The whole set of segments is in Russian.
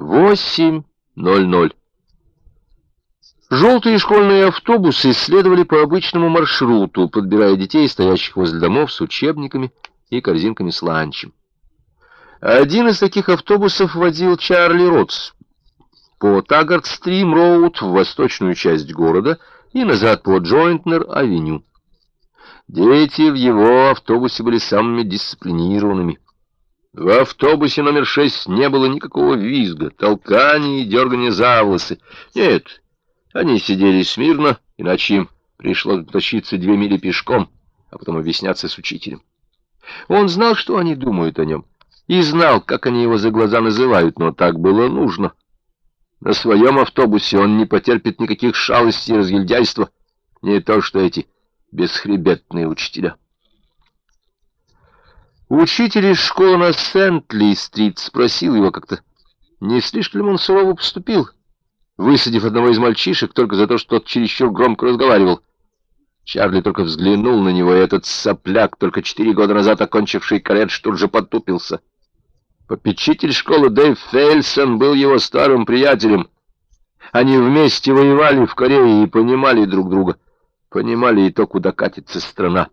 8.00. Желтые школьные автобусы следовали по обычному маршруту, подбирая детей, стоящих возле домов с учебниками и корзинками с ланчем. Один из таких автобусов водил Чарли Ротс по Таггард-Стрим-Роуд в восточную часть города и назад по Джойнтнер-Авеню. Дети в его автобусе были самыми дисциплинированными. В автобусе номер шесть не было никакого визга, толкания и дергания за волосы. Нет, они сидели смирно, иначе им пришлось тащиться две мили пешком, а потом объясняться с учителем. Он знал, что они думают о нем, и знал, как они его за глаза называют, но так было нужно. На своем автобусе он не потерпит никаких шалостей и разгильдяйства, не то что эти бесхребетные учителя. Учитель из школы на Сентли-стрит спросил его как-то, не слишком ли он сурово поступил, высадив одного из мальчишек только за то, что тот чересчур громко разговаривал. Чарли только взглянул на него, и этот сопляк, только четыре года назад окончивший колледж, тут же потупился. Попечитель школы Дэйв Фельсон был его старым приятелем. Они вместе воевали в Корее и понимали друг друга. Понимали и то, куда катится страна.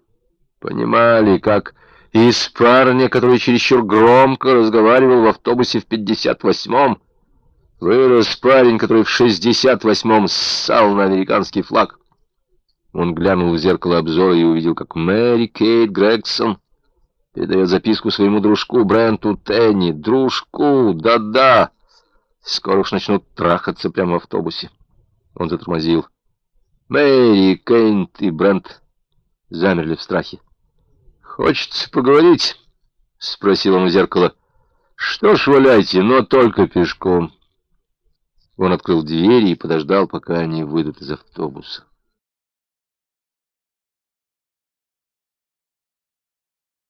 Понимали, как из парня, который чересчур громко разговаривал в автобусе в 58-м, вырос парень, который в 68-м ссал на американский флаг. Он глянул в зеркало обзора и увидел, как Мэри Кейт Грегсон передает записку своему дружку Бренту Тенни. Дружку, да-да. Скоро уж начнут трахаться прямо в автобусе. Он затормозил. Мэри, Кейт и Брент замерли в страхе. «Хочется поговорить?» — спросил он в зеркало. «Что ж, валяйте, но только пешком». Он открыл двери и подождал, пока они выйдут из автобуса.